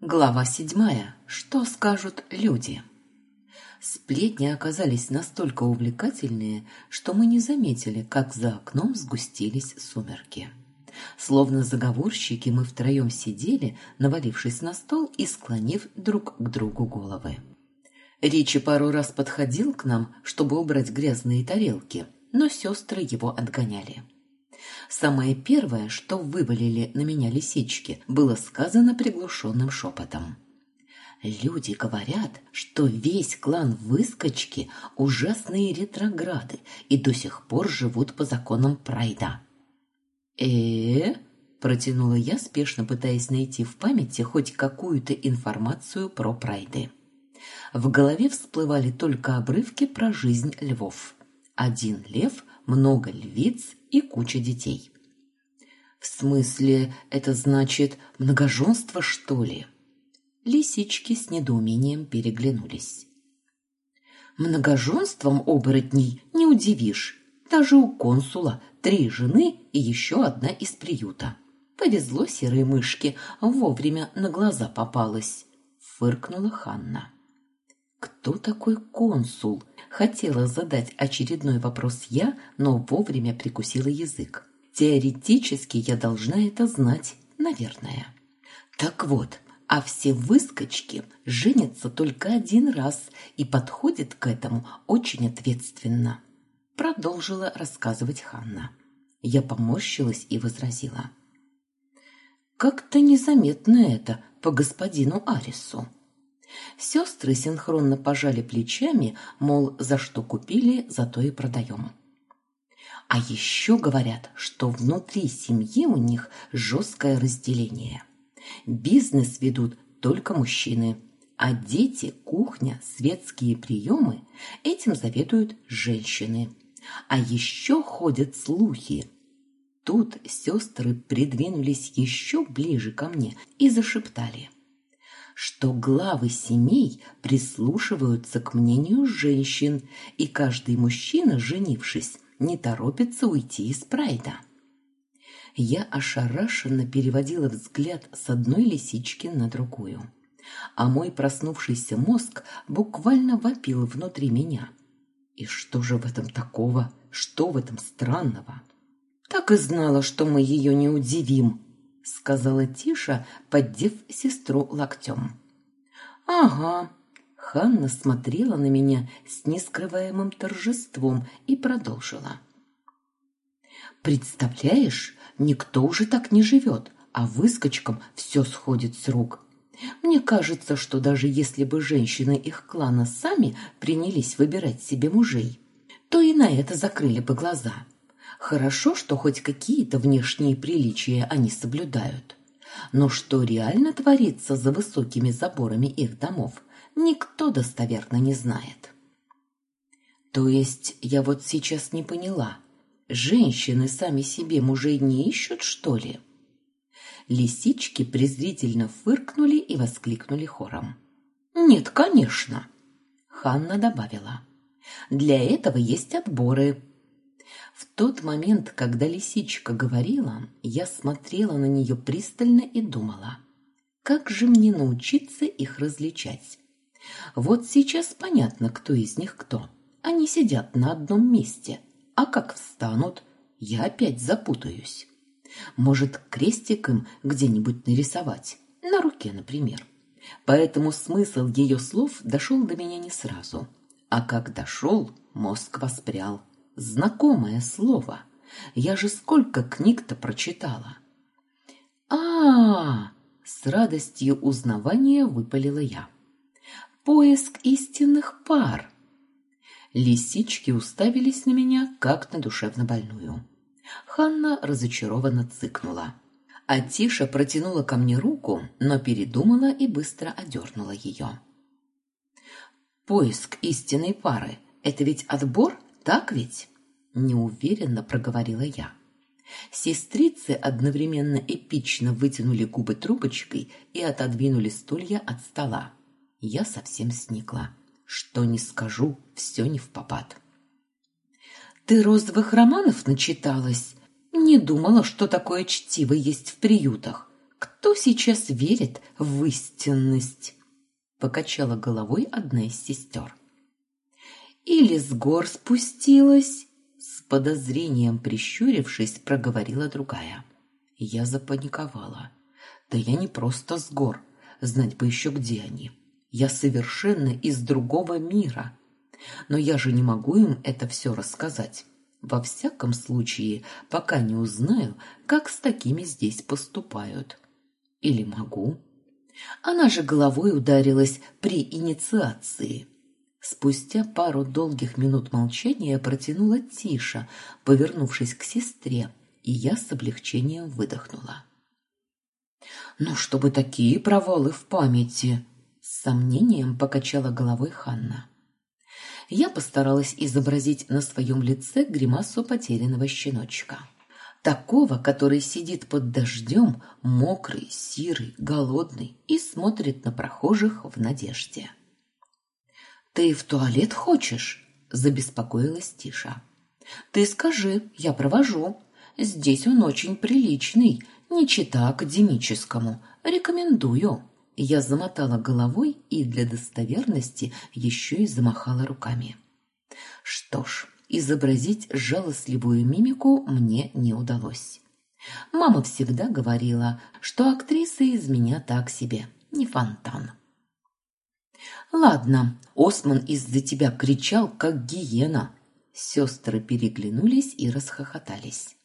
Глава седьмая. Что скажут люди? Сплетни оказались настолько увлекательные, что мы не заметили, как за окном сгустились сумерки. Словно заговорщики мы втроем сидели, навалившись на стол и склонив друг к другу головы. Ричи пару раз подходил к нам, чтобы убрать грязные тарелки, но сестры его отгоняли. Самое первое, что вывалили на меня лисички, было сказано приглушенным шепотом. Люди говорят, что весь клан Выскочки – ужасные ретрограды и до сих пор живут по законам Прайда. э протянула я, спешно пытаясь найти в памяти хоть какую-то информацию про Прайды. В голове всплывали только обрывки про жизнь львов. Один лев, много львиц и куча детей. В смысле, это значит многоженство, что ли? Лисички с недоумением переглянулись. Многоженством оборотней не удивишь. Даже у консула три жены и еще одна из приюта. Повезло серой мышке, вовремя на глаза попалась, фыркнула Ханна. Кто такой консул? Хотела задать очередной вопрос я, но вовремя прикусила язык. Теоретически я должна это знать, наверное. Так вот, а все выскочки женятся только один раз и подходят к этому очень ответственно. Продолжила рассказывать Ханна. Я поморщилась и возразила. Как-то незаметно это по господину Арису. Сестры синхронно пожали плечами, мол, за что купили, за то и продаем. А еще говорят, что внутри семьи у них жесткое разделение. Бизнес ведут только мужчины, а дети, кухня, светские приемы – этим заведуют женщины. А еще ходят слухи. Тут сестры придвинулись еще ближе ко мне и зашептали – что главы семей прислушиваются к мнению женщин, и каждый мужчина, женившись, не торопится уйти из прайда. Я ошарашенно переводила взгляд с одной лисички на другую, а мой проснувшийся мозг буквально вопил внутри меня. И что же в этом такого? Что в этом странного? Так и знала, что мы ее не удивим, сказала Тиша, поддев сестру локтем. Ага. Ханна смотрела на меня с нескрываемым торжеством и продолжила. Представляешь, никто уже так не живет, а выскочкам все сходит с рук. Мне кажется, что даже если бы женщины их клана сами принялись выбирать себе мужей, то и на это закрыли бы глаза. Хорошо, что хоть какие-то внешние приличия они соблюдают. Но что реально творится за высокими заборами их домов, никто достоверно не знает. То есть я вот сейчас не поняла, женщины сами себе мужей не ищут, что ли? Лисички презрительно фыркнули и воскликнули хором. Нет, конечно, Ханна добавила. Для этого есть отборы, в тот момент, когда лисичка говорила, я смотрела на нее пристально и думала, как же мне научиться их различать? Вот сейчас понятно, кто из них кто. Они сидят на одном месте, а как встанут, я опять запутаюсь. Может, крестик им где-нибудь нарисовать, на руке, например. Поэтому смысл ее слов дошел до меня не сразу. А как дошел, мозг воспрял. Знакомое слово. Я же сколько книг-то прочитала. А, -а, а с радостью узнавания выпалила я. Поиск истинных пар. Лисички уставились на меня, как на душевно больную. Ханна разочарованно цыкнула. А Тиша протянула ко мне руку, но передумала и быстро одернула ее. Поиск истинной пары – это ведь отбор так ведь? неуверенно проговорила я. Сестрицы одновременно эпично вытянули губы трубочкой и отодвинули стулья от стола. Я совсем сникла. Что не скажу, все не в попад. Ты розовых романов начиталась? Не думала, что такое чтиво есть в приютах. Кто сейчас верит в истинность? Покачала головой одна из сестер. Или с гор спустилась? С подозрением прищурившись, проговорила другая. Я запаниковала. Да я не просто с гор, знать бы еще где они. Я совершенно из другого мира. Но я же не могу им это все рассказать. Во всяком случае, пока не узнаю, как с такими здесь поступают. Или могу? Она же головой ударилась при инициации. Спустя пару долгих минут молчания протянула Тиша, повернувшись к сестре, и я с облегчением выдохнула. «Ну, чтобы такие провалы в памяти!» С сомнением покачала головой Ханна. Я постаралась изобразить на своем лице гримасу потерянного щеночка. Такого, который сидит под дождем, мокрый, сирый, голодный и смотрит на прохожих в надежде. «Ты в туалет хочешь?» – забеспокоилась Тиша. «Ты скажи, я провожу. Здесь он очень приличный, не чита академическому. Рекомендую». Я замотала головой и для достоверности еще и замахала руками. Что ж, изобразить жалостливую мимику мне не удалось. Мама всегда говорила, что актриса из меня так себе, не фонтан. Ладно, Осман из-за тебя кричал, как гиена. Сестры переглянулись и расхохотались.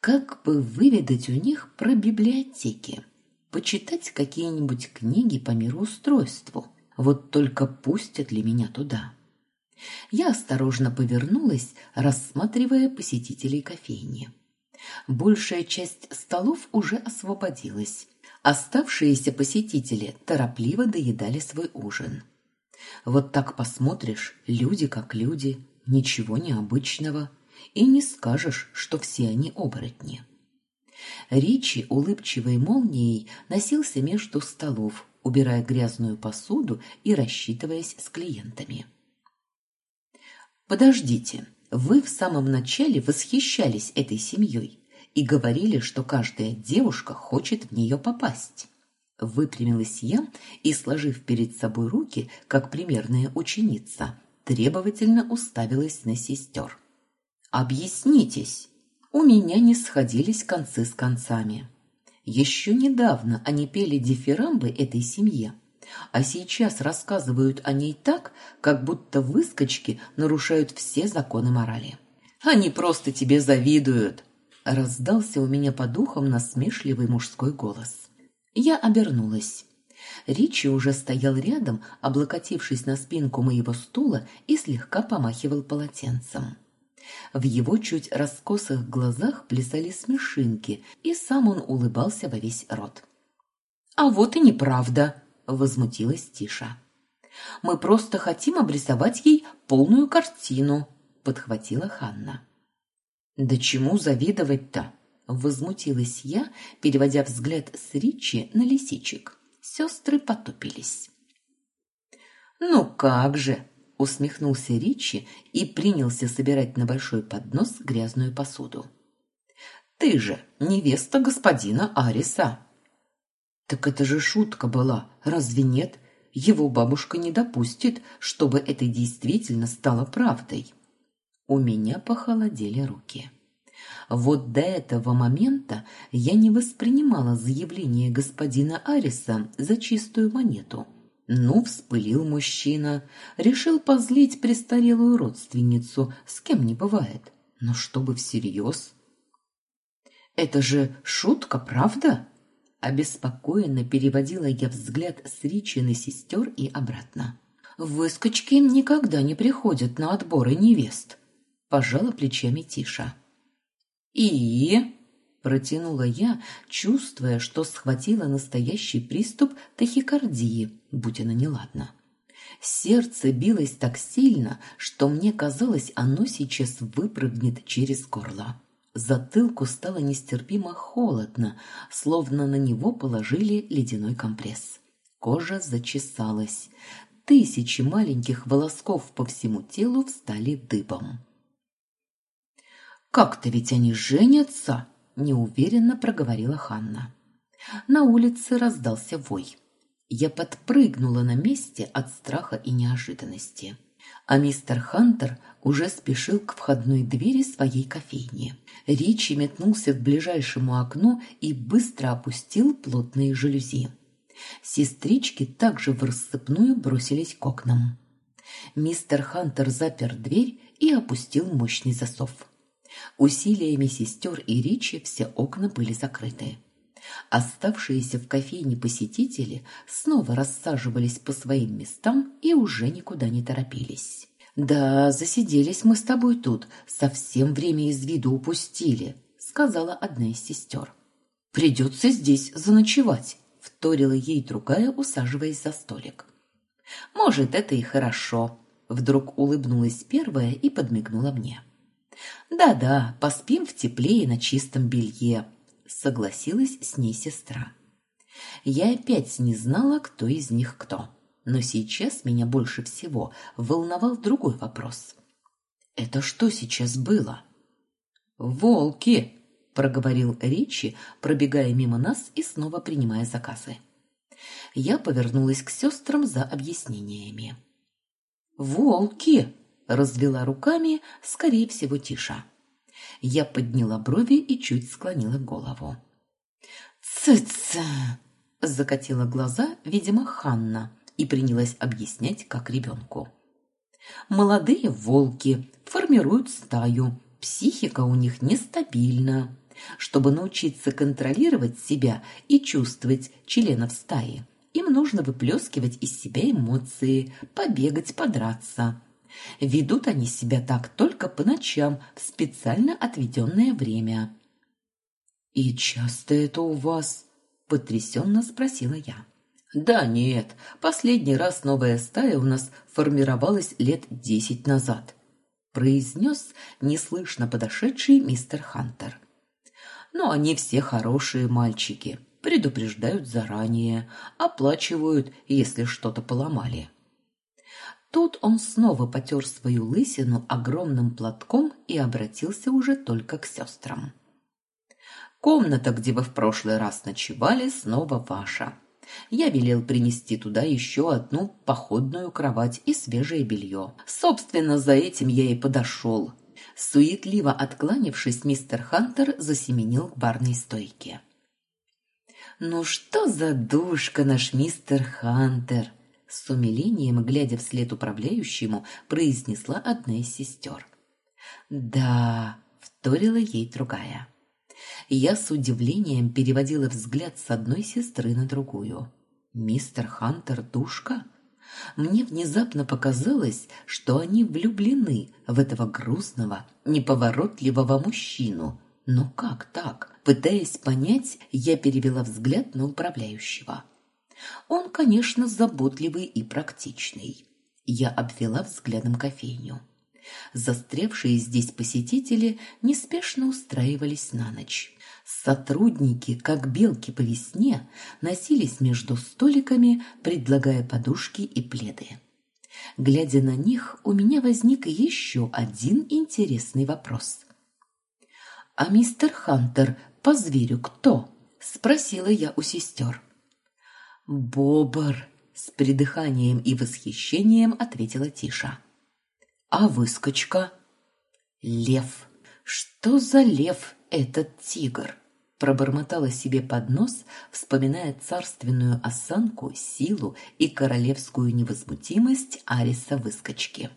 Как бы выведать у них про библиотеки? Почитать какие-нибудь книги по мироустройству? Вот только пустят ли меня туда? Я осторожно повернулась, рассматривая посетителей кофейни. Большая часть столов уже освободилась. Оставшиеся посетители торопливо доедали свой ужин. Вот так посмотришь, люди как люди, ничего необычного, и не скажешь, что все они оборотни. Ричи улыбчивой молнией носился между столов, убирая грязную посуду и рассчитываясь с клиентами. Подождите, вы в самом начале восхищались этой семьей и говорили, что каждая девушка хочет в нее попасть. Выпрямилась я и, сложив перед собой руки, как примерная ученица, требовательно уставилась на сестер. «Объяснитесь!» У меня не сходились концы с концами. Еще недавно они пели дифирамбы этой семье, а сейчас рассказывают о ней так, как будто выскочки нарушают все законы морали. Они просто тебе завидуют, раздался у меня по духам насмешливый мужской голос. Я обернулась. Ричи уже стоял рядом, облокотившись на спинку моего стула и слегка помахивал полотенцем. В его чуть раскосых глазах плясали смешинки, и сам он улыбался во весь рот. «А вот и неправда!» возмутилась Тиша. Мы просто хотим обрисовать ей полную картину, подхватила Ханна. Да чему завидовать-то? возмутилась я, переводя взгляд с Ричи на лисичек. Сестры потупились. Ну как же, усмехнулся Ричи и принялся собирать на большой поднос грязную посуду. Ты же невеста господина Ариса. Так это же шутка была, разве нет? Его бабушка не допустит, чтобы это действительно стало правдой. У меня похолодели руки. Вот до этого момента я не воспринимала заявление господина Ариса за чистую монету. Ну, вспылил мужчина, решил позлить престарелую родственницу, с кем не бывает. Но чтобы всерьез? Это же шутка, правда? Обеспокоенно переводила я взгляд с Ричи на сестер и обратно. «Выскочки никогда не приходят на отборы невест», – пожала плечами Тиша. «И?» – протянула я, чувствуя, что схватила настоящий приступ тахикардии, будь она неладна. Сердце билось так сильно, что мне казалось, оно сейчас выпрыгнет через горло. Затылку стало нестерпимо холодно, словно на него положили ледяной компресс. Кожа зачесалась. Тысячи маленьких волосков по всему телу встали дыбом. «Как-то ведь они женятся!» – неуверенно проговорила Ханна. На улице раздался вой. Я подпрыгнула на месте от страха и неожиданности. А мистер Хантер уже спешил к входной двери своей кофейни. Ричи метнулся к ближайшему окну и быстро опустил плотные жалюзи. Сестрички также в рассыпную бросились к окнам. Мистер Хантер запер дверь и опустил мощный засов. Усилиями сестер и Ричи все окна были закрыты. Оставшиеся в кофейне посетители снова рассаживались по своим местам и уже никуда не торопились. «Да, засиделись мы с тобой тут, совсем время из виду упустили», — сказала одна из сестер. «Придется здесь заночевать», — вторила ей другая, усаживаясь за столик. «Может, это и хорошо», — вдруг улыбнулась первая и подмигнула мне. «Да-да, поспим в тепле и на чистом белье», — согласилась с ней сестра. Я опять не знала, кто из них кто. Но сейчас меня больше всего волновал другой вопрос. «Это что сейчас было?» «Волки!» – проговорил Ричи, пробегая мимо нас и снова принимая заказы. Я повернулась к сестрам за объяснениями. «Волки!» – развела руками, скорее всего, Тиша. Я подняла брови и чуть склонила голову. «Цы-цы!» – закатила глаза, видимо, Ханна, и принялась объяснять, как ребенку. «Молодые волки формируют стаю, психика у них нестабильна. Чтобы научиться контролировать себя и чувствовать членов стаи, им нужно выплескивать из себя эмоции, побегать, подраться. Ведут они себя так только по ночам в специально отведенное время. «И часто это у вас?» – потрясенно спросила я. «Да нет, последний раз новая стая у нас формировалась лет десять назад», – произнес неслышно подошедший мистер Хантер. «Но они все хорошие мальчики, предупреждают заранее, оплачивают, если что-то поломали». Тут он снова потер свою лысину огромным платком и обратился уже только к сестрам. «Комната, где вы в прошлый раз ночевали, снова ваша. Я велел принести туда еще одну походную кровать и свежее белье. Собственно, за этим я и подошел». Суетливо откланившись, мистер Хантер засеменил к барной стойке. «Ну что за душка наш мистер Хантер!» С умилением, глядя вслед управляющему, произнесла одна из сестер. «Да», — вторила ей другая. Я с удивлением переводила взгляд с одной сестры на другую. «Мистер Хантер душка?» Мне внезапно показалось, что они влюблены в этого грустного, неповоротливого мужчину. Но как так? Пытаясь понять, я перевела взгляд на управляющего. Он, конечно, заботливый и практичный. Я обвела взглядом кофейню. Застревшие здесь посетители неспешно устраивались на ночь. Сотрудники, как белки по весне, носились между столиками, предлагая подушки и пледы. Глядя на них, у меня возник еще один интересный вопрос. «А мистер Хантер по зверю кто?» – спросила я у сестер. «Бобр!» — с придыханием и восхищением ответила Тиша. «А выскочка?» «Лев! Что за лев этот тигр?» Пробормотала себе под нос, вспоминая царственную осанку, силу и королевскую невозмутимость Ариса Выскочки.